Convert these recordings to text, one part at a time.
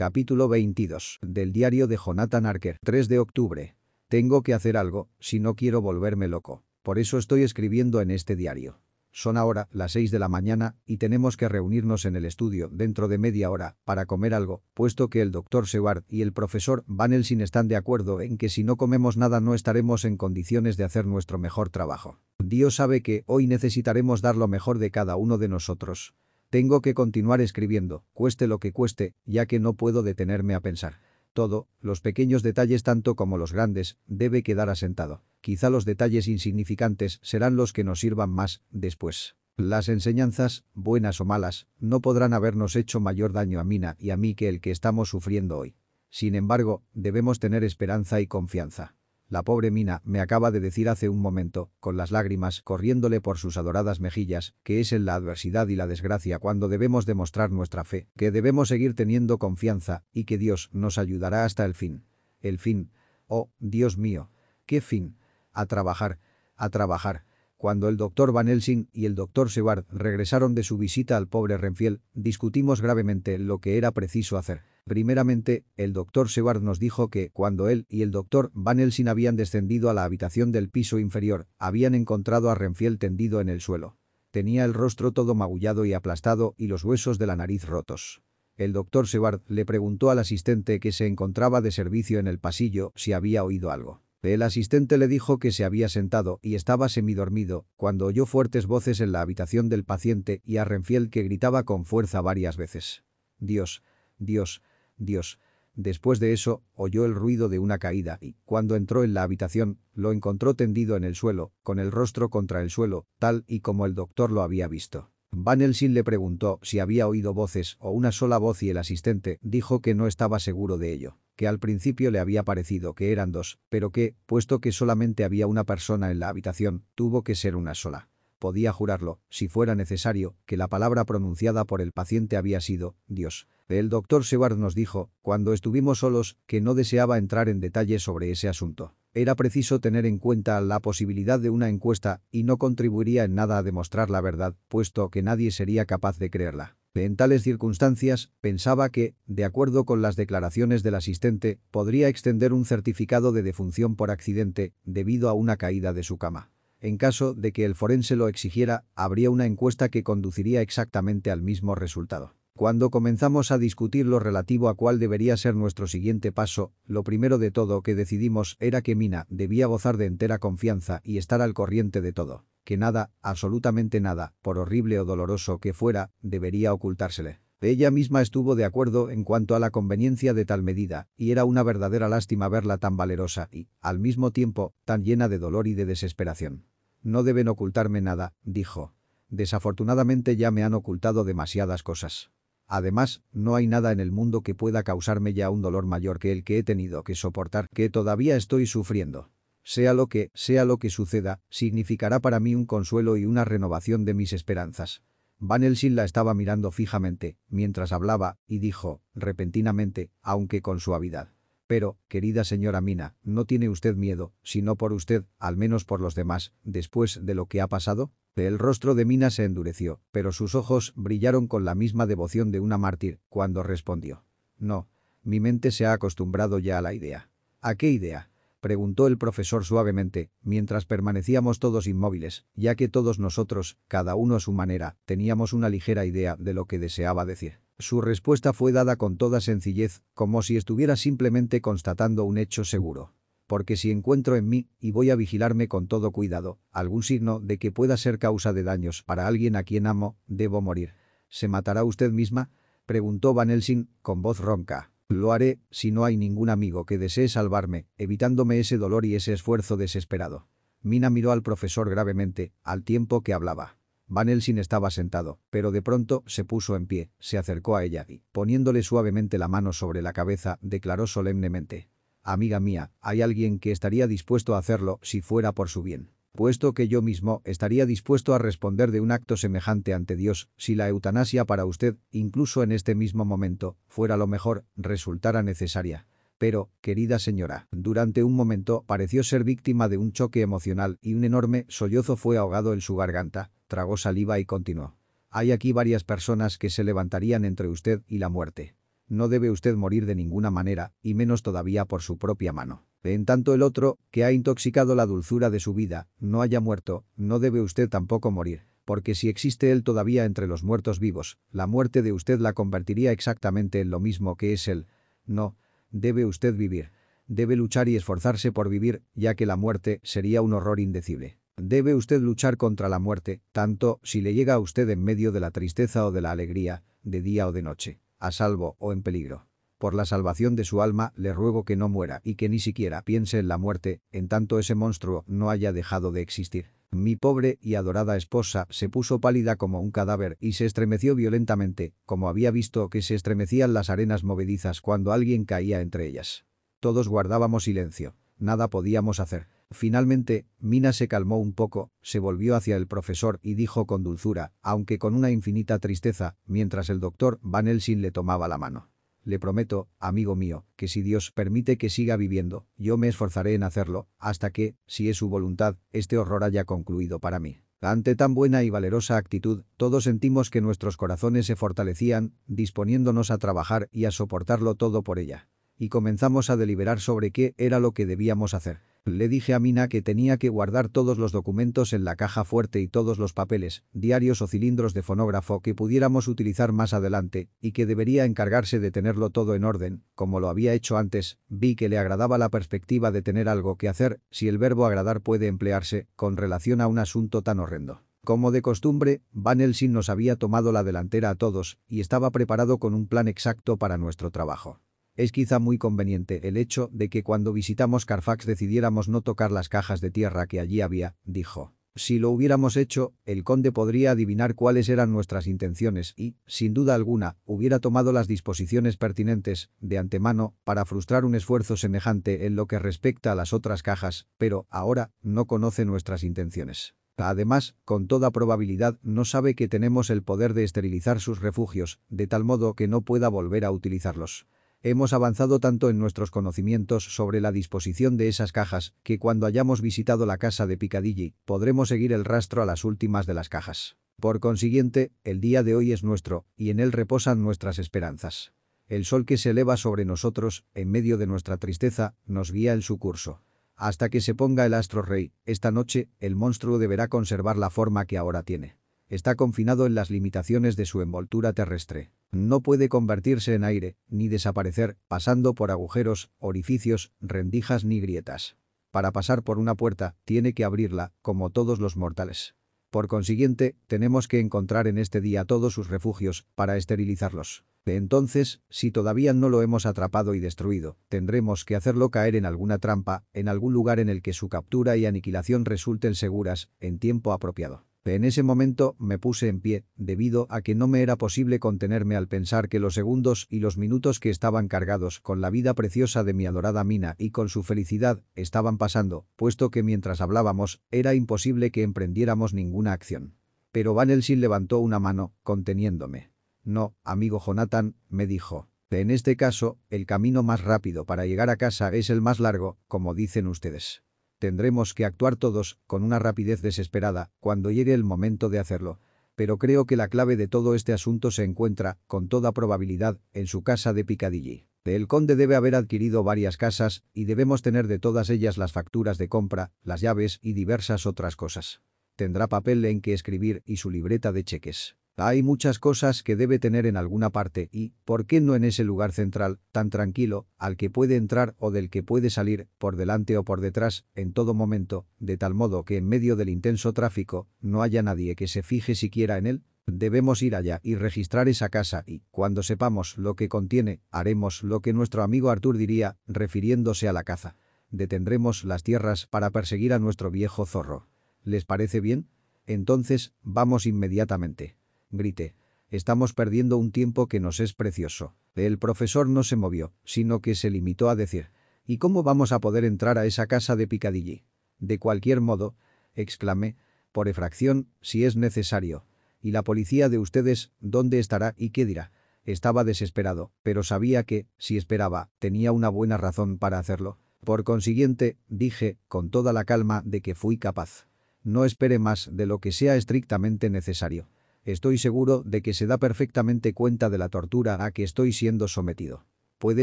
Capítulo 22. Del diario de Jonathan Arker. 3 de octubre. Tengo que hacer algo, si no quiero volverme loco. Por eso estoy escribiendo en este diario. Son ahora las 6 de la mañana y tenemos que reunirnos en el estudio dentro de media hora para comer algo, puesto que el doctor Seward y el profesor Van Helsing están de acuerdo en que si no comemos nada no estaremos en condiciones de hacer nuestro mejor trabajo. Dios sabe que hoy necesitaremos dar lo mejor de cada uno de nosotros. Tengo que continuar escribiendo, cueste lo que cueste, ya que no puedo detenerme a pensar. Todo, los pequeños detalles tanto como los grandes, debe quedar asentado. Quizá los detalles insignificantes serán los que nos sirvan más después. Las enseñanzas, buenas o malas, no podrán habernos hecho mayor daño a Mina y a mí que el que estamos sufriendo hoy. Sin embargo, debemos tener esperanza y confianza. La pobre Mina me acaba de decir hace un momento, con las lágrimas corriéndole por sus adoradas mejillas, que es en la adversidad y la desgracia cuando debemos demostrar nuestra fe, que debemos seguir teniendo confianza y que Dios nos ayudará hasta el fin. El fin. Oh, Dios mío. ¿Qué fin? A trabajar. A trabajar. Cuando el doctor Van Helsing y el doctor Seward regresaron de su visita al pobre Renfiel, discutimos gravemente lo que era preciso hacer. Primeramente, el doctor Seward nos dijo que, cuando él y el doctor Van Helsing habían descendido a la habitación del piso inferior, habían encontrado a Renfiel tendido en el suelo. Tenía el rostro todo magullado y aplastado y los huesos de la nariz rotos. El doctor Seward le preguntó al asistente que se encontraba de servicio en el pasillo si había oído algo. El asistente le dijo que se había sentado y estaba semidormido cuando oyó fuertes voces en la habitación del paciente y a Renfiel que gritaba con fuerza varias veces. Dios, Dios, Dios. Después de eso, oyó el ruido de una caída y, cuando entró en la habitación, lo encontró tendido en el suelo, con el rostro contra el suelo, tal y como el doctor lo había visto. Van Helsing le preguntó si había oído voces o una sola voz y el asistente dijo que no estaba seguro de ello, que al principio le había parecido que eran dos, pero que, puesto que solamente había una persona en la habitación, tuvo que ser una sola. Podía jurarlo, si fuera necesario, que la palabra pronunciada por el paciente había sido «Dios». El doctor Seward nos dijo, cuando estuvimos solos, que no deseaba entrar en detalles sobre ese asunto. Era preciso tener en cuenta la posibilidad de una encuesta y no contribuiría en nada a demostrar la verdad, puesto que nadie sería capaz de creerla. En tales circunstancias, pensaba que, de acuerdo con las declaraciones del asistente, podría extender un certificado de defunción por accidente debido a una caída de su cama. En caso de que el forense lo exigiera, habría una encuesta que conduciría exactamente al mismo resultado. Cuando comenzamos a discutir lo relativo a cuál debería ser nuestro siguiente paso, lo primero de todo que decidimos era que Mina debía gozar de entera confianza y estar al corriente de todo, que nada, absolutamente nada, por horrible o doloroso que fuera, debería ocultársele. Ella misma estuvo de acuerdo en cuanto a la conveniencia de tal medida, y era una verdadera lástima verla tan valerosa y, al mismo tiempo, tan llena de dolor y de desesperación. No deben ocultarme nada, dijo. Desafortunadamente ya me han ocultado demasiadas cosas. Además, no hay nada en el mundo que pueda causarme ya un dolor mayor que el que he tenido que soportar, que todavía estoy sufriendo. Sea lo que, sea lo que suceda, significará para mí un consuelo y una renovación de mis esperanzas. Van Helsing la estaba mirando fijamente, mientras hablaba, y dijo, repentinamente, aunque con suavidad. Pero, querida señora Mina, ¿no tiene usted miedo, si no por usted, al menos por los demás, después de lo que ha pasado? El rostro de Mina se endureció, pero sus ojos brillaron con la misma devoción de una mártir, cuando respondió. No, mi mente se ha acostumbrado ya a la idea. ¿A qué idea? Preguntó el profesor suavemente, mientras permanecíamos todos inmóviles, ya que todos nosotros, cada uno a su manera, teníamos una ligera idea de lo que deseaba decir. Su respuesta fue dada con toda sencillez, como si estuviera simplemente constatando un hecho seguro porque si encuentro en mí, y voy a vigilarme con todo cuidado, algún signo de que pueda ser causa de daños para alguien a quien amo, debo morir. ¿Se matará usted misma? Preguntó Van Helsing con voz ronca. Lo haré si no hay ningún amigo que desee salvarme, evitándome ese dolor y ese esfuerzo desesperado. Mina miró al profesor gravemente, al tiempo que hablaba. Van Helsing estaba sentado, pero de pronto se puso en pie, se acercó a ella y, poniéndole suavemente la mano sobre la cabeza, declaró solemnemente. Amiga mía, hay alguien que estaría dispuesto a hacerlo si fuera por su bien. Puesto que yo mismo estaría dispuesto a responder de un acto semejante ante Dios si la eutanasia para usted, incluso en este mismo momento, fuera lo mejor, resultara necesaria. Pero, querida señora, durante un momento pareció ser víctima de un choque emocional y un enorme sollozo fue ahogado en su garganta, tragó saliva y continuó. Hay aquí varias personas que se levantarían entre usted y la muerte. No debe usted morir de ninguna manera, y menos todavía por su propia mano. En tanto el otro, que ha intoxicado la dulzura de su vida, no haya muerto, no debe usted tampoco morir. Porque si existe él todavía entre los muertos vivos, la muerte de usted la convertiría exactamente en lo mismo que es él. No, debe usted vivir. Debe luchar y esforzarse por vivir, ya que la muerte sería un horror indecible. Debe usted luchar contra la muerte, tanto si le llega a usted en medio de la tristeza o de la alegría, de día o de noche a salvo o en peligro. Por la salvación de su alma le ruego que no muera y que ni siquiera piense en la muerte, en tanto ese monstruo no haya dejado de existir. Mi pobre y adorada esposa se puso pálida como un cadáver y se estremeció violentamente, como había visto que se estremecían las arenas movedizas cuando alguien caía entre ellas. Todos guardábamos silencio. Nada podíamos hacer. Finalmente, Mina se calmó un poco, se volvió hacia el profesor y dijo con dulzura, aunque con una infinita tristeza, mientras el doctor Van Helsing le tomaba la mano. Le prometo, amigo mío, que si Dios permite que siga viviendo, yo me esforzaré en hacerlo, hasta que, si es su voluntad, este horror haya concluido para mí. Ante tan buena y valerosa actitud, todos sentimos que nuestros corazones se fortalecían, disponiéndonos a trabajar y a soportarlo todo por ella. Y comenzamos a deliberar sobre qué era lo que debíamos hacer. Le dije a Mina que tenía que guardar todos los documentos en la caja fuerte y todos los papeles, diarios o cilindros de fonógrafo que pudiéramos utilizar más adelante, y que debería encargarse de tenerlo todo en orden, como lo había hecho antes, vi que le agradaba la perspectiva de tener algo que hacer, si el verbo agradar puede emplearse, con relación a un asunto tan horrendo. Como de costumbre, Van Helsing nos había tomado la delantera a todos, y estaba preparado con un plan exacto para nuestro trabajo. Es quizá muy conveniente el hecho de que cuando visitamos Carfax decidiéramos no tocar las cajas de tierra que allí había, dijo. Si lo hubiéramos hecho, el conde podría adivinar cuáles eran nuestras intenciones y, sin duda alguna, hubiera tomado las disposiciones pertinentes, de antemano, para frustrar un esfuerzo semejante en lo que respecta a las otras cajas, pero, ahora, no conoce nuestras intenciones. Además, con toda probabilidad no sabe que tenemos el poder de esterilizar sus refugios, de tal modo que no pueda volver a utilizarlos. Hemos avanzado tanto en nuestros conocimientos sobre la disposición de esas cajas que cuando hayamos visitado la casa de Piccadilly podremos seguir el rastro a las últimas de las cajas. Por consiguiente, el día de hoy es nuestro y en él reposan nuestras esperanzas. El sol que se eleva sobre nosotros, en medio de nuestra tristeza, nos guía en su curso. Hasta que se ponga el astro rey, esta noche, el monstruo deberá conservar la forma que ahora tiene. Está confinado en las limitaciones de su envoltura terrestre. No puede convertirse en aire, ni desaparecer, pasando por agujeros, orificios, rendijas ni grietas. Para pasar por una puerta, tiene que abrirla, como todos los mortales. Por consiguiente, tenemos que encontrar en este día todos sus refugios, para esterilizarlos. Entonces, si todavía no lo hemos atrapado y destruido, tendremos que hacerlo caer en alguna trampa, en algún lugar en el que su captura y aniquilación resulten seguras, en tiempo apropiado. En ese momento me puse en pie, debido a que no me era posible contenerme al pensar que los segundos y los minutos que estaban cargados con la vida preciosa de mi adorada Mina y con su felicidad estaban pasando, puesto que mientras hablábamos era imposible que emprendiéramos ninguna acción. Pero Van Helsing levantó una mano, conteniéndome. No, amigo Jonathan, me dijo. En este caso, el camino más rápido para llegar a casa es el más largo, como dicen ustedes. Tendremos que actuar todos, con una rapidez desesperada, cuando llegue el momento de hacerlo. Pero creo que la clave de todo este asunto se encuentra, con toda probabilidad, en su casa de Piccadilly. El conde debe haber adquirido varias casas, y debemos tener de todas ellas las facturas de compra, las llaves y diversas otras cosas. Tendrá papel en que escribir y su libreta de cheques. Hay muchas cosas que debe tener en alguna parte y, ¿por qué no en ese lugar central, tan tranquilo, al que puede entrar o del que puede salir, por delante o por detrás, en todo momento, de tal modo que en medio del intenso tráfico no haya nadie que se fije siquiera en él? Debemos ir allá y registrar esa casa y, cuando sepamos lo que contiene, haremos lo que nuestro amigo Artur diría, refiriéndose a la caza. Detendremos las tierras para perseguir a nuestro viejo zorro. ¿Les parece bien? Entonces, vamos inmediatamente grité. Estamos perdiendo un tiempo que nos es precioso. El profesor no se movió, sino que se limitó a decir, ¿y cómo vamos a poder entrar a esa casa de Picadilly? De cualquier modo, exclamé, por efracción, si es necesario. ¿Y la policía de ustedes, dónde estará y qué dirá? Estaba desesperado, pero sabía que, si esperaba, tenía una buena razón para hacerlo. Por consiguiente, dije, con toda la calma de que fui capaz. No espere más de lo que sea estrictamente necesario. Estoy seguro de que se da perfectamente cuenta de la tortura a que estoy siendo sometido. Puede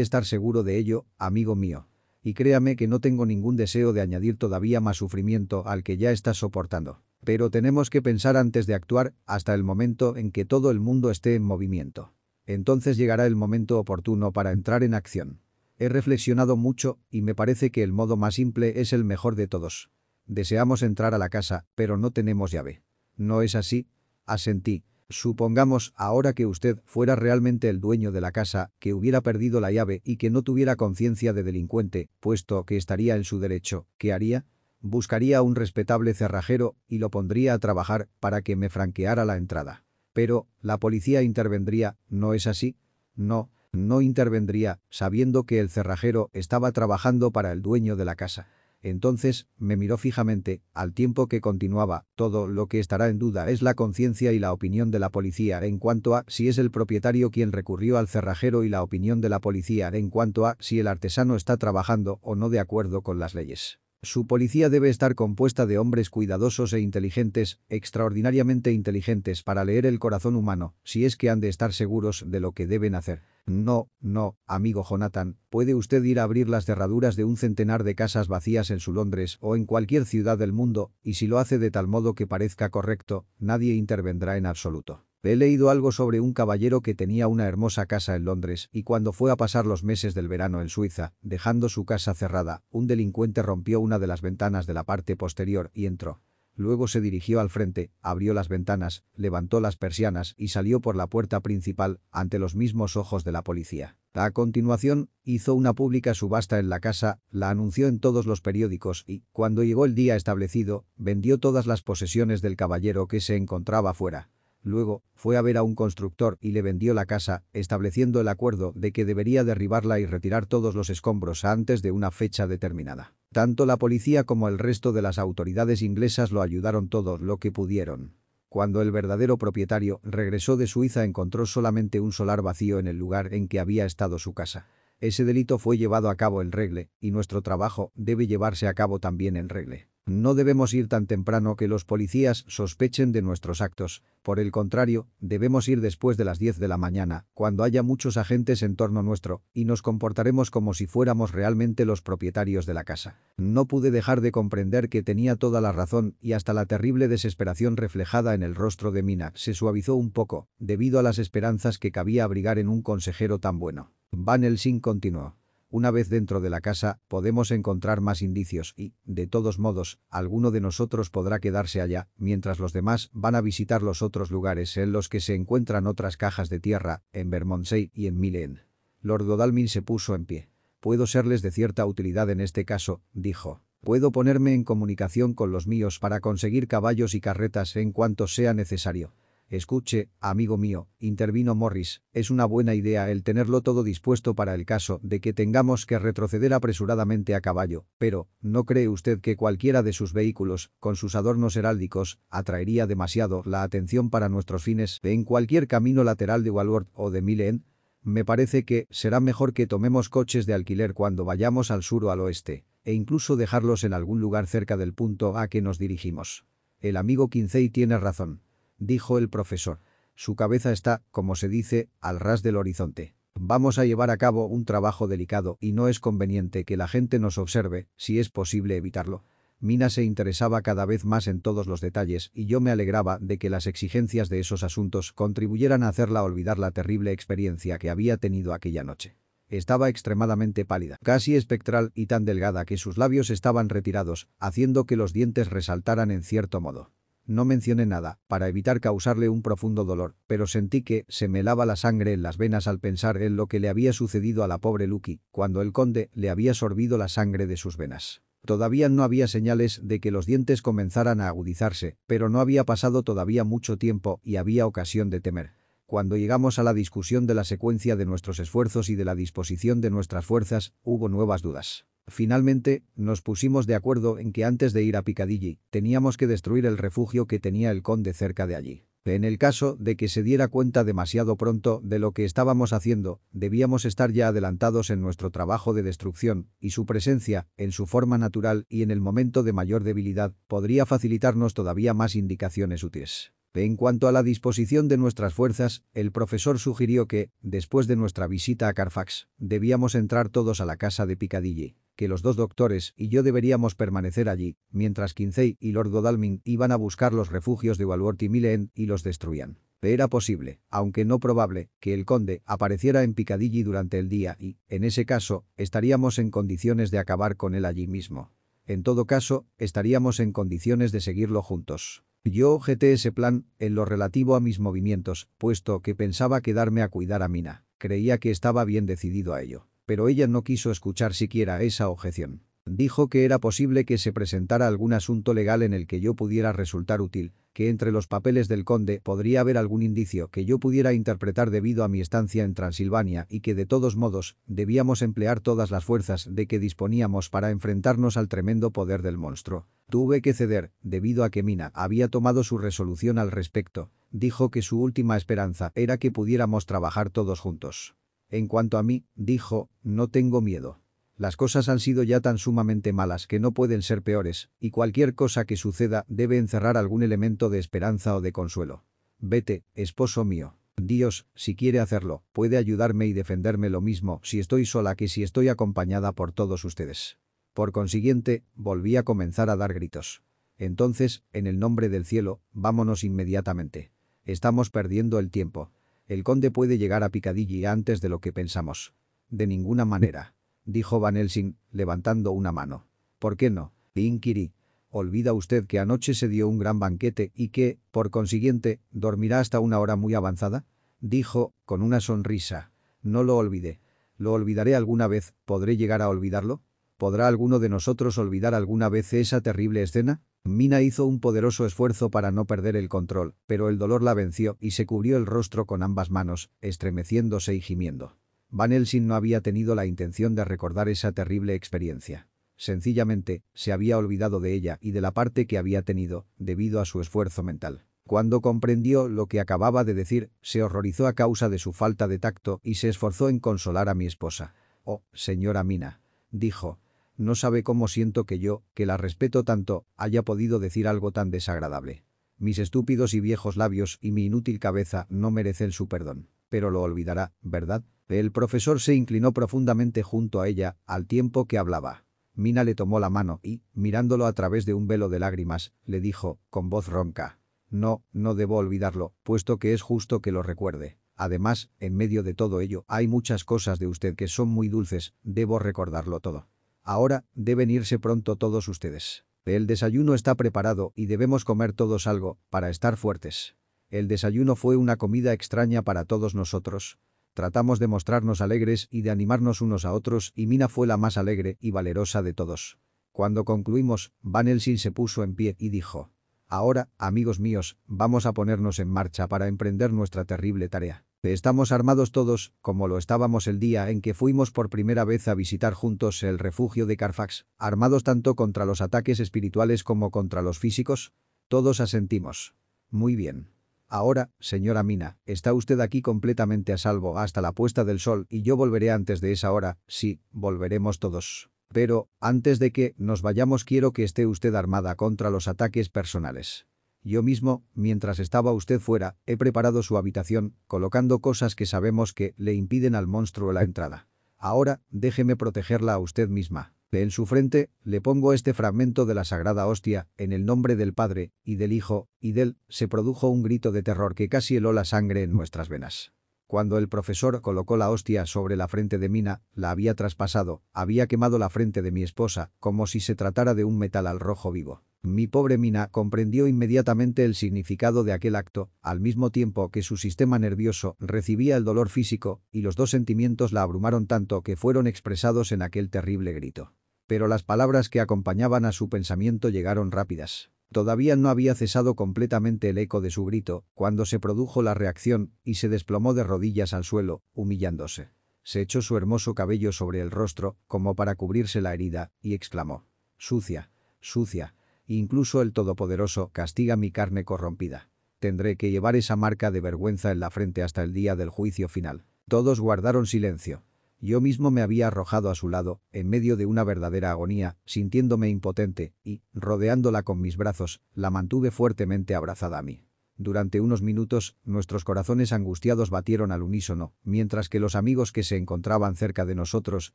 estar seguro de ello, amigo mío. Y créame que no tengo ningún deseo de añadir todavía más sufrimiento al que ya está soportando. Pero tenemos que pensar antes de actuar hasta el momento en que todo el mundo esté en movimiento. Entonces llegará el momento oportuno para entrar en acción. He reflexionado mucho y me parece que el modo más simple es el mejor de todos. Deseamos entrar a la casa, pero no tenemos llave. ¿No es así? Asentí. Supongamos ahora que usted fuera realmente el dueño de la casa, que hubiera perdido la llave y que no tuviera conciencia de delincuente, puesto que estaría en su derecho, ¿qué haría? Buscaría un respetable cerrajero y lo pondría a trabajar para que me franqueara la entrada. Pero, la policía intervendría, ¿no es así? No, no intervendría, sabiendo que el cerrajero estaba trabajando para el dueño de la casa. Entonces, me miró fijamente, al tiempo que continuaba, todo lo que estará en duda es la conciencia y la opinión de la policía en cuanto a si es el propietario quien recurrió al cerrajero y la opinión de la policía en cuanto a si el artesano está trabajando o no de acuerdo con las leyes. Su policía debe estar compuesta de hombres cuidadosos e inteligentes, extraordinariamente inteligentes para leer el corazón humano, si es que han de estar seguros de lo que deben hacer. No, no, amigo Jonathan, puede usted ir a abrir las cerraduras de un centenar de casas vacías en su Londres o en cualquier ciudad del mundo, y si lo hace de tal modo que parezca correcto, nadie intervendrá en absoluto. He leído algo sobre un caballero que tenía una hermosa casa en Londres y cuando fue a pasar los meses del verano en Suiza, dejando su casa cerrada, un delincuente rompió una de las ventanas de la parte posterior y entró. Luego se dirigió al frente, abrió las ventanas, levantó las persianas y salió por la puerta principal ante los mismos ojos de la policía. A continuación, hizo una pública subasta en la casa, la anunció en todos los periódicos y, cuando llegó el día establecido, vendió todas las posesiones del caballero que se encontraba fuera. Luego, fue a ver a un constructor y le vendió la casa, estableciendo el acuerdo de que debería derribarla y retirar todos los escombros antes de una fecha determinada. Tanto la policía como el resto de las autoridades inglesas lo ayudaron todo lo que pudieron. Cuando el verdadero propietario regresó de Suiza encontró solamente un solar vacío en el lugar en que había estado su casa. Ese delito fue llevado a cabo en regle, y nuestro trabajo debe llevarse a cabo también en regle. No debemos ir tan temprano que los policías sospechen de nuestros actos. Por el contrario, debemos ir después de las 10 de la mañana, cuando haya muchos agentes en torno nuestro, y nos comportaremos como si fuéramos realmente los propietarios de la casa. No pude dejar de comprender que tenía toda la razón y hasta la terrible desesperación reflejada en el rostro de Mina se suavizó un poco, debido a las esperanzas que cabía abrigar en un consejero tan bueno. Van Helsing continuó. Una vez dentro de la casa, podemos encontrar más indicios y, de todos modos, alguno de nosotros podrá quedarse allá, mientras los demás van a visitar los otros lugares en los que se encuentran otras cajas de tierra, en Bermondsey y en Milen. Lord Godalming se puso en pie. Puedo serles de cierta utilidad en este caso, dijo. Puedo ponerme en comunicación con los míos para conseguir caballos y carretas en cuanto sea necesario. Escuche, amigo mío, intervino Morris, es una buena idea el tenerlo todo dispuesto para el caso de que tengamos que retroceder apresuradamente a caballo, pero, ¿no cree usted que cualquiera de sus vehículos, con sus adornos heráldicos, atraería demasiado la atención para nuestros fines en cualquier camino lateral de Walworth o de Milen? Me parece que será mejor que tomemos coches de alquiler cuando vayamos al sur o al oeste, e incluso dejarlos en algún lugar cerca del punto a que nos dirigimos. El amigo Quincey tiene razón dijo el profesor. Su cabeza está, como se dice, al ras del horizonte. Vamos a llevar a cabo un trabajo delicado y no es conveniente que la gente nos observe, si es posible evitarlo. Mina se interesaba cada vez más en todos los detalles y yo me alegraba de que las exigencias de esos asuntos contribuyeran a hacerla olvidar la terrible experiencia que había tenido aquella noche. Estaba extremadamente pálida, casi espectral y tan delgada que sus labios estaban retirados, haciendo que los dientes resaltaran en cierto modo. No mencioné nada, para evitar causarle un profundo dolor, pero sentí que se me lava la sangre en las venas al pensar en lo que le había sucedido a la pobre Lucky, cuando el conde le había sorbido la sangre de sus venas. Todavía no había señales de que los dientes comenzaran a agudizarse, pero no había pasado todavía mucho tiempo y había ocasión de temer. Cuando llegamos a la discusión de la secuencia de nuestros esfuerzos y de la disposición de nuestras fuerzas, hubo nuevas dudas. Finalmente, nos pusimos de acuerdo en que antes de ir a Piccadilly, teníamos que destruir el refugio que tenía el conde cerca de allí. En el caso de que se diera cuenta demasiado pronto de lo que estábamos haciendo, debíamos estar ya adelantados en nuestro trabajo de destrucción, y su presencia, en su forma natural y en el momento de mayor debilidad, podría facilitarnos todavía más indicaciones útiles. En cuanto a la disposición de nuestras fuerzas, el profesor sugirió que, después de nuestra visita a Carfax, debíamos entrar todos a la casa de Piccadilly, que los dos doctores y yo deberíamos permanecer allí, mientras Kinsey y Lord Godalming iban a buscar los refugios de Walworth y Millen y los destruían. Era posible, aunque no probable, que el conde apareciera en Piccadilly durante el día y, en ese caso, estaríamos en condiciones de acabar con él allí mismo. En todo caso, estaríamos en condiciones de seguirlo juntos. Yo objeté ese plan en lo relativo a mis movimientos, puesto que pensaba quedarme a cuidar a Mina. Creía que estaba bien decidido a ello. Pero ella no quiso escuchar siquiera esa objeción. Dijo que era posible que se presentara algún asunto legal en el que yo pudiera resultar útil, que entre los papeles del conde podría haber algún indicio que yo pudiera interpretar debido a mi estancia en Transilvania y que de todos modos debíamos emplear todas las fuerzas de que disponíamos para enfrentarnos al tremendo poder del monstruo. Tuve que ceder, debido a que Mina había tomado su resolución al respecto. Dijo que su última esperanza era que pudiéramos trabajar todos juntos. En cuanto a mí, dijo, no tengo miedo. Las cosas han sido ya tan sumamente malas que no pueden ser peores, y cualquier cosa que suceda debe encerrar algún elemento de esperanza o de consuelo. Vete, esposo mío. Dios, si quiere hacerlo, puede ayudarme y defenderme lo mismo si estoy sola que si estoy acompañada por todos ustedes. Por consiguiente, volví a comenzar a dar gritos. Entonces, en el nombre del cielo, vámonos inmediatamente. Estamos perdiendo el tiempo. El conde puede llegar a Picadilly antes de lo que pensamos. De ninguna manera dijo Van Helsing, levantando una mano. ¿Por qué no? Inquirí. Olvida usted que anoche se dio un gran banquete y que, por consiguiente, dormirá hasta una hora muy avanzada? Dijo, con una sonrisa. No lo olvide. ¿Lo olvidaré alguna vez? ¿Podré llegar a olvidarlo? ¿Podrá alguno de nosotros olvidar alguna vez esa terrible escena? Mina hizo un poderoso esfuerzo para no perder el control, pero el dolor la venció y se cubrió el rostro con ambas manos, estremeciéndose y gimiendo. Van Helsing no había tenido la intención de recordar esa terrible experiencia. Sencillamente, se había olvidado de ella y de la parte que había tenido, debido a su esfuerzo mental. Cuando comprendió lo que acababa de decir, se horrorizó a causa de su falta de tacto y se esforzó en consolar a mi esposa. «Oh, señora Mina», dijo, «no sabe cómo siento que yo, que la respeto tanto, haya podido decir algo tan desagradable. Mis estúpidos y viejos labios y mi inútil cabeza no merecen su perdón. Pero lo olvidará, ¿verdad?» El profesor se inclinó profundamente junto a ella, al tiempo que hablaba. Mina le tomó la mano y, mirándolo a través de un velo de lágrimas, le dijo, con voz ronca. No, no debo olvidarlo, puesto que es justo que lo recuerde. Además, en medio de todo ello, hay muchas cosas de usted que son muy dulces, debo recordarlo todo. Ahora, deben irse pronto todos ustedes. El desayuno está preparado y debemos comer todos algo, para estar fuertes. El desayuno fue una comida extraña para todos nosotros. Tratamos de mostrarnos alegres y de animarnos unos a otros y Mina fue la más alegre y valerosa de todos. Cuando concluimos, Van Helsing se puso en pie y dijo, «Ahora, amigos míos, vamos a ponernos en marcha para emprender nuestra terrible tarea. Estamos armados todos, como lo estábamos el día en que fuimos por primera vez a visitar juntos el refugio de Carfax, armados tanto contra los ataques espirituales como contra los físicos. Todos asentimos. Muy bien. Ahora, señora Mina, está usted aquí completamente a salvo hasta la puesta del sol y yo volveré antes de esa hora, sí, volveremos todos. Pero, antes de que nos vayamos quiero que esté usted armada contra los ataques personales. Yo mismo, mientras estaba usted fuera, he preparado su habitación, colocando cosas que sabemos que le impiden al monstruo la entrada. Ahora, déjeme protegerla a usted misma. En su frente, le pongo este fragmento de la sagrada hostia, en el nombre del Padre, y del Hijo, y del, se produjo un grito de terror que casi heló la sangre en nuestras venas. Cuando el profesor colocó la hostia sobre la frente de Mina, la había traspasado, había quemado la frente de mi esposa, como si se tratara de un metal al rojo vivo. Mi pobre Mina comprendió inmediatamente el significado de aquel acto, al mismo tiempo que su sistema nervioso recibía el dolor físico, y los dos sentimientos la abrumaron tanto que fueron expresados en aquel terrible grito. Pero las palabras que acompañaban a su pensamiento llegaron rápidas. Todavía no había cesado completamente el eco de su grito, cuando se produjo la reacción y se desplomó de rodillas al suelo, humillándose. Se echó su hermoso cabello sobre el rostro, como para cubrirse la herida, y exclamó. Sucia, sucia. Incluso el Todopoderoso castiga mi carne corrompida. Tendré que llevar esa marca de vergüenza en la frente hasta el día del juicio final. Todos guardaron silencio. Yo mismo me había arrojado a su lado, en medio de una verdadera agonía, sintiéndome impotente, y, rodeándola con mis brazos, la mantuve fuertemente abrazada a mí. Durante unos minutos, nuestros corazones angustiados batieron al unísono, mientras que los amigos que se encontraban cerca de nosotros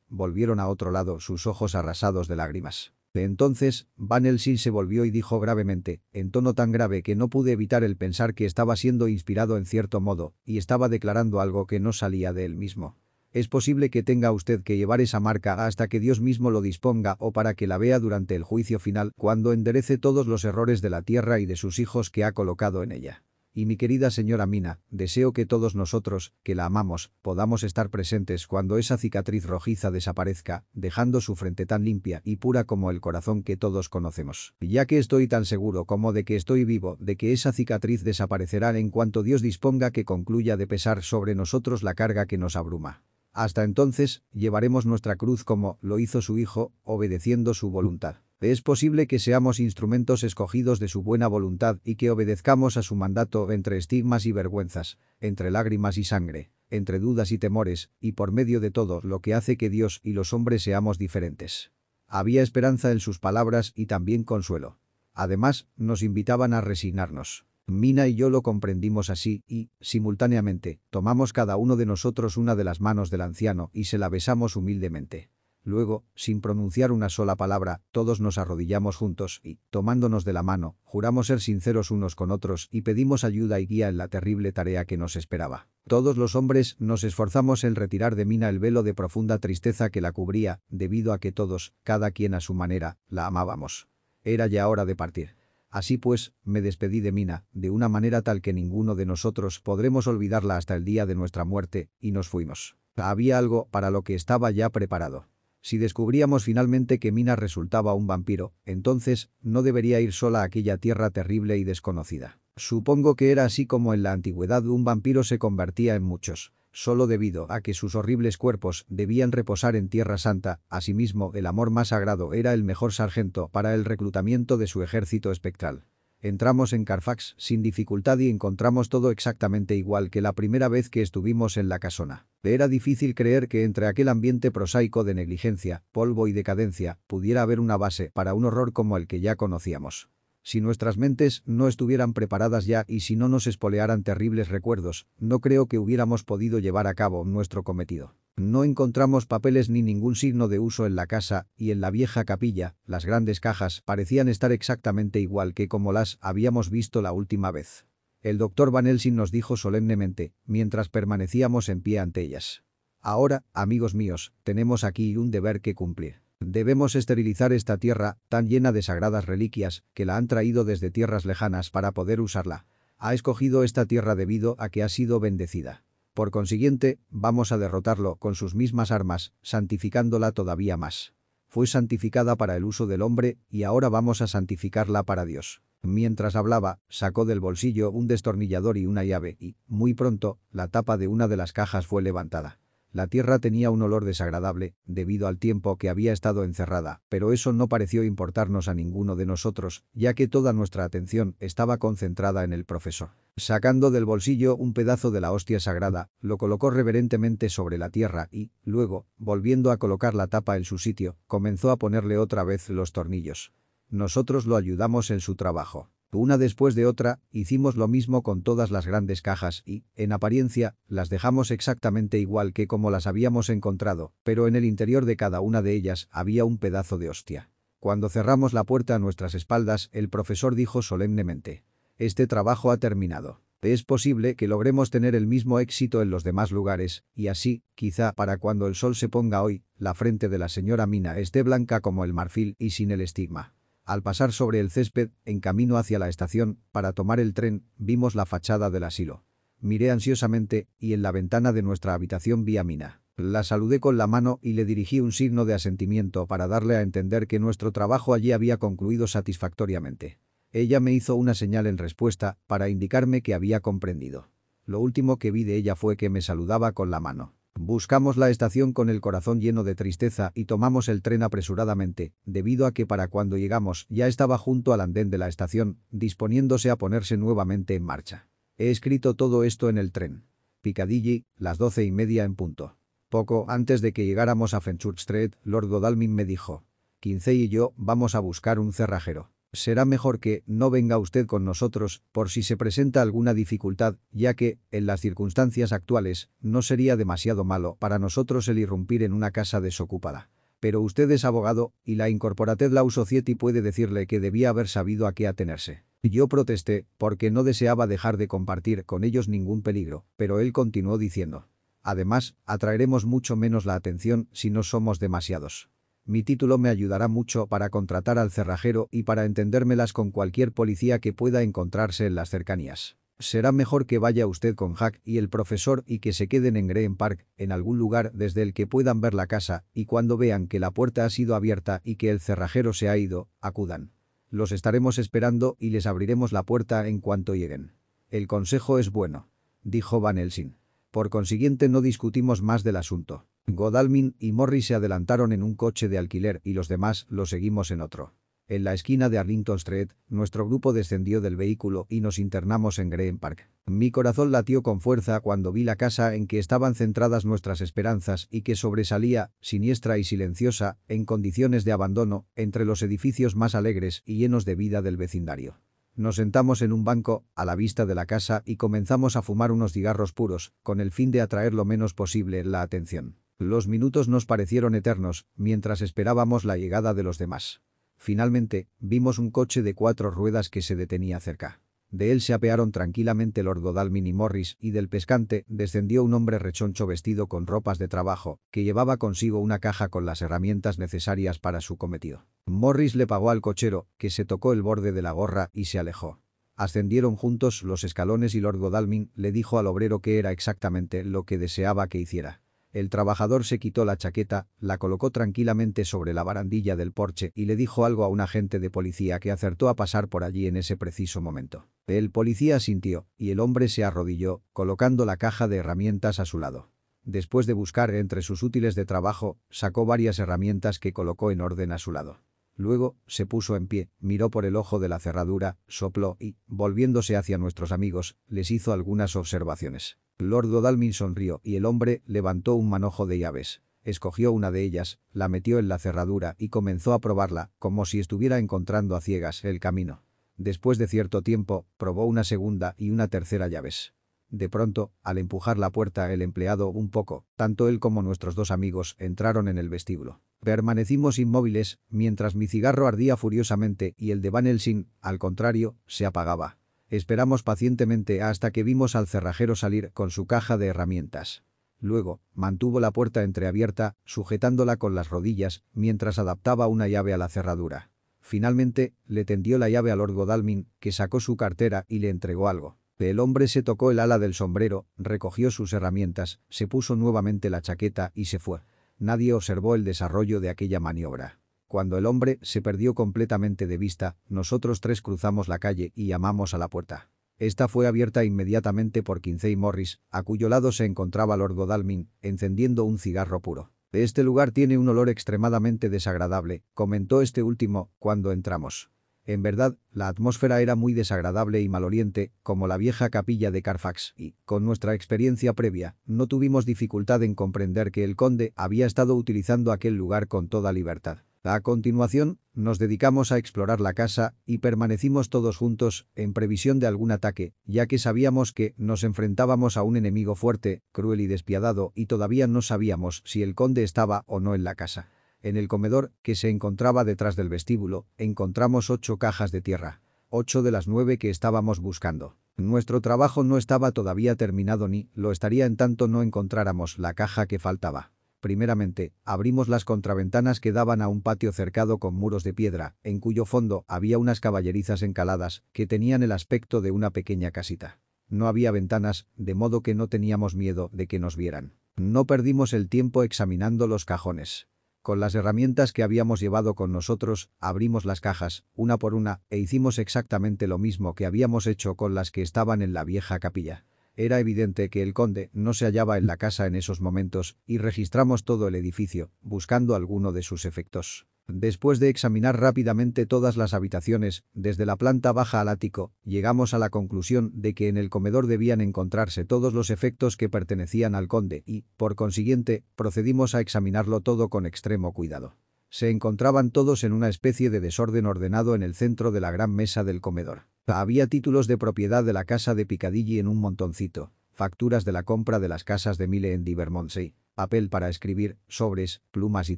volvieron a otro lado sus ojos arrasados de lágrimas. Entonces, Van Helsing se volvió y dijo gravemente, en tono tan grave que no pude evitar el pensar que estaba siendo inspirado en cierto modo, y estaba declarando algo que no salía de él mismo. Es posible que tenga usted que llevar esa marca hasta que Dios mismo lo disponga o para que la vea durante el juicio final, cuando enderece todos los errores de la tierra y de sus hijos que ha colocado en ella. Y mi querida señora Mina, deseo que todos nosotros, que la amamos, podamos estar presentes cuando esa cicatriz rojiza desaparezca, dejando su frente tan limpia y pura como el corazón que todos conocemos. Ya que estoy tan seguro como de que estoy vivo, de que esa cicatriz desaparecerá en cuanto Dios disponga que concluya de pesar sobre nosotros la carga que nos abruma. Hasta entonces, llevaremos nuestra cruz como lo hizo su Hijo, obedeciendo su voluntad. Es posible que seamos instrumentos escogidos de su buena voluntad y que obedezcamos a su mandato entre estigmas y vergüenzas, entre lágrimas y sangre, entre dudas y temores, y por medio de todo lo que hace que Dios y los hombres seamos diferentes. Había esperanza en sus palabras y también consuelo. Además, nos invitaban a resignarnos. Mina y yo lo comprendimos así y, simultáneamente, tomamos cada uno de nosotros una de las manos del anciano y se la besamos humildemente. Luego, sin pronunciar una sola palabra, todos nos arrodillamos juntos y, tomándonos de la mano, juramos ser sinceros unos con otros y pedimos ayuda y guía en la terrible tarea que nos esperaba. Todos los hombres nos esforzamos en retirar de Mina el velo de profunda tristeza que la cubría, debido a que todos, cada quien a su manera, la amábamos. Era ya hora de partir. Así pues, me despedí de Mina, de una manera tal que ninguno de nosotros podremos olvidarla hasta el día de nuestra muerte, y nos fuimos. Había algo para lo que estaba ya preparado. Si descubríamos finalmente que Mina resultaba un vampiro, entonces no debería ir sola a aquella tierra terrible y desconocida. Supongo que era así como en la antigüedad un vampiro se convertía en muchos, solo debido a que sus horribles cuerpos debían reposar en Tierra Santa, asimismo el amor más sagrado era el mejor sargento para el reclutamiento de su ejército espectral. Entramos en Carfax sin dificultad y encontramos todo exactamente igual que la primera vez que estuvimos en la casona. Era difícil creer que entre aquel ambiente prosaico de negligencia, polvo y decadencia, pudiera haber una base para un horror como el que ya conocíamos. Si nuestras mentes no estuvieran preparadas ya y si no nos espolearan terribles recuerdos, no creo que hubiéramos podido llevar a cabo nuestro cometido. No encontramos papeles ni ningún signo de uso en la casa, y en la vieja capilla, las grandes cajas parecían estar exactamente igual que como las habíamos visto la última vez. El doctor Van Helsing nos dijo solemnemente, mientras permanecíamos en pie ante ellas. Ahora, amigos míos, tenemos aquí un deber que cumplir. Debemos esterilizar esta tierra, tan llena de sagradas reliquias, que la han traído desde tierras lejanas para poder usarla. Ha escogido esta tierra debido a que ha sido bendecida. Por consiguiente, vamos a derrotarlo con sus mismas armas, santificándola todavía más. Fue santificada para el uso del hombre y ahora vamos a santificarla para Dios. Mientras hablaba, sacó del bolsillo un destornillador y una llave y, muy pronto, la tapa de una de las cajas fue levantada. La tierra tenía un olor desagradable, debido al tiempo que había estado encerrada, pero eso no pareció importarnos a ninguno de nosotros, ya que toda nuestra atención estaba concentrada en el profesor. Sacando del bolsillo un pedazo de la hostia sagrada, lo colocó reverentemente sobre la tierra y, luego, volviendo a colocar la tapa en su sitio, comenzó a ponerle otra vez los tornillos. Nosotros lo ayudamos en su trabajo. Una después de otra, hicimos lo mismo con todas las grandes cajas y, en apariencia, las dejamos exactamente igual que como las habíamos encontrado, pero en el interior de cada una de ellas había un pedazo de hostia. Cuando cerramos la puerta a nuestras espaldas, el profesor dijo solemnemente, «Este trabajo ha terminado». Es posible que logremos tener el mismo éxito en los demás lugares, y así, quizá para cuando el sol se ponga hoy, la frente de la señora Mina esté blanca como el marfil y sin el estigma. Al pasar sobre el césped, en camino hacia la estación, para tomar el tren, vimos la fachada del asilo. Miré ansiosamente, y en la ventana de nuestra habitación vi a Mina. La saludé con la mano y le dirigí un signo de asentimiento para darle a entender que nuestro trabajo allí había concluido satisfactoriamente. Ella me hizo una señal en respuesta para indicarme que había comprendido. Lo último que vi de ella fue que me saludaba con la mano. Buscamos la estación con el corazón lleno de tristeza y tomamos el tren apresuradamente, debido a que para cuando llegamos ya estaba junto al andén de la estación, disponiéndose a ponerse nuevamente en marcha. He escrito todo esto en el tren. Piccadilly, las doce y media en punto. Poco antes de que llegáramos a Fenchurch Street, Lord Godalming me dijo, Quincey y yo vamos a buscar un cerrajero. Será mejor que no venga usted con nosotros por si se presenta alguna dificultad, ya que, en las circunstancias actuales, no sería demasiado malo para nosotros el irrumpir en una casa desocupada. Pero usted es abogado, y la Incorporated Law Society puede decirle que debía haber sabido a qué atenerse. Yo protesté, porque no deseaba dejar de compartir con ellos ningún peligro, pero él continuó diciendo. Además, atraeremos mucho menos la atención si no somos demasiados. Mi título me ayudará mucho para contratar al cerrajero y para entendérmelas con cualquier policía que pueda encontrarse en las cercanías. Será mejor que vaya usted con Hack y el profesor y que se queden en Green Park, en algún lugar desde el que puedan ver la casa, y cuando vean que la puerta ha sido abierta y que el cerrajero se ha ido, acudan. Los estaremos esperando y les abriremos la puerta en cuanto lleguen. El consejo es bueno, dijo Van Helsing. Por consiguiente no discutimos más del asunto. Godalming y Morris se adelantaron en un coche de alquiler y los demás lo seguimos en otro. En la esquina de Arlington Street, nuestro grupo descendió del vehículo y nos internamos en Green Park. Mi corazón latió con fuerza cuando vi la casa en que estaban centradas nuestras esperanzas y que sobresalía, siniestra y silenciosa, en condiciones de abandono, entre los edificios más alegres y llenos de vida del vecindario. Nos sentamos en un banco, a la vista de la casa y comenzamos a fumar unos cigarros puros, con el fin de atraer lo menos posible la atención. Los minutos nos parecieron eternos, mientras esperábamos la llegada de los demás. Finalmente, vimos un coche de cuatro ruedas que se detenía cerca. De él se apearon tranquilamente Lord Godalming y Morris y del pescante descendió un hombre rechoncho vestido con ropas de trabajo, que llevaba consigo una caja con las herramientas necesarias para su cometido. Morris le pagó al cochero, que se tocó el borde de la gorra y se alejó. Ascendieron juntos los escalones y Lord Godalming le dijo al obrero que era exactamente lo que deseaba que hiciera. El trabajador se quitó la chaqueta, la colocó tranquilamente sobre la barandilla del porche y le dijo algo a un agente de policía que acertó a pasar por allí en ese preciso momento. El policía sintió, y el hombre se arrodilló, colocando la caja de herramientas a su lado. Después de buscar entre sus útiles de trabajo, sacó varias herramientas que colocó en orden a su lado. Luego, se puso en pie, miró por el ojo de la cerradura, sopló y, volviéndose hacia nuestros amigos, les hizo algunas observaciones. Lord Godalming sonrió y el hombre levantó un manojo de llaves. Escogió una de ellas, la metió en la cerradura y comenzó a probarla, como si estuviera encontrando a ciegas el camino. Después de cierto tiempo, probó una segunda y una tercera llaves. De pronto, al empujar la puerta el empleado un poco, tanto él como nuestros dos amigos entraron en el vestíbulo. Permanecimos inmóviles, mientras mi cigarro ardía furiosamente y el de Van Helsing, al contrario, se apagaba. Esperamos pacientemente hasta que vimos al cerrajero salir con su caja de herramientas. Luego, mantuvo la puerta entreabierta, sujetándola con las rodillas, mientras adaptaba una llave a la cerradura. Finalmente, le tendió la llave a Lord Godalming, que sacó su cartera y le entregó algo. El hombre se tocó el ala del sombrero, recogió sus herramientas, se puso nuevamente la chaqueta y se fue. Nadie observó el desarrollo de aquella maniobra. Cuando el hombre se perdió completamente de vista, nosotros tres cruzamos la calle y llamamos a la puerta. Esta fue abierta inmediatamente por Quincey Morris, a cuyo lado se encontraba Lord Godalming, encendiendo un cigarro puro. Este lugar tiene un olor extremadamente desagradable, comentó este último, cuando entramos. En verdad, la atmósfera era muy desagradable y maloliente, como la vieja capilla de Carfax, y, con nuestra experiencia previa, no tuvimos dificultad en comprender que el conde había estado utilizando aquel lugar con toda libertad. A continuación, nos dedicamos a explorar la casa y permanecimos todos juntos en previsión de algún ataque, ya que sabíamos que nos enfrentábamos a un enemigo fuerte, cruel y despiadado y todavía no sabíamos si el conde estaba o no en la casa. En el comedor, que se encontraba detrás del vestíbulo, encontramos ocho cajas de tierra. Ocho de las nueve que estábamos buscando. Nuestro trabajo no estaba todavía terminado ni lo estaría en tanto no encontráramos la caja que faltaba. Primeramente, abrimos las contraventanas que daban a un patio cercado con muros de piedra, en cuyo fondo había unas caballerizas encaladas que tenían el aspecto de una pequeña casita. No había ventanas, de modo que no teníamos miedo de que nos vieran. No perdimos el tiempo examinando los cajones. Con las herramientas que habíamos llevado con nosotros, abrimos las cajas, una por una, e hicimos exactamente lo mismo que habíamos hecho con las que estaban en la vieja capilla. Era evidente que el conde no se hallaba en la casa en esos momentos, y registramos todo el edificio, buscando alguno de sus efectos. Después de examinar rápidamente todas las habitaciones, desde la planta baja al ático, llegamos a la conclusión de que en el comedor debían encontrarse todos los efectos que pertenecían al conde y, por consiguiente, procedimos a examinarlo todo con extremo cuidado. Se encontraban todos en una especie de desorden ordenado en el centro de la gran mesa del comedor. Había títulos de propiedad de la casa de Piccadilly en un montoncito, facturas de la compra de las casas de Mille en Divermondsey, papel para escribir, sobres, plumas y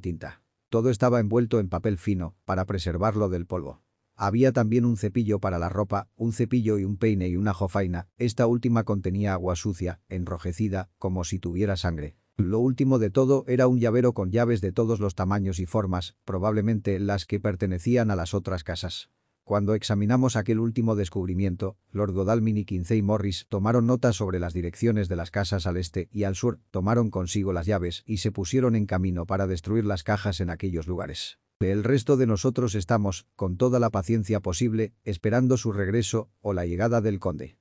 tinta. Todo estaba envuelto en papel fino, para preservarlo del polvo. Había también un cepillo para la ropa, un cepillo y un peine y una jofaina, esta última contenía agua sucia, enrojecida, como si tuviera sangre. Lo último de todo era un llavero con llaves de todos los tamaños y formas, probablemente las que pertenecían a las otras casas. Cuando examinamos aquel último descubrimiento, Lord Godalming y Quincey Morris tomaron nota sobre las direcciones de las casas al este y al sur, tomaron consigo las llaves y se pusieron en camino para destruir las cajas en aquellos lugares. El resto de nosotros estamos, con toda la paciencia posible, esperando su regreso o la llegada del conde.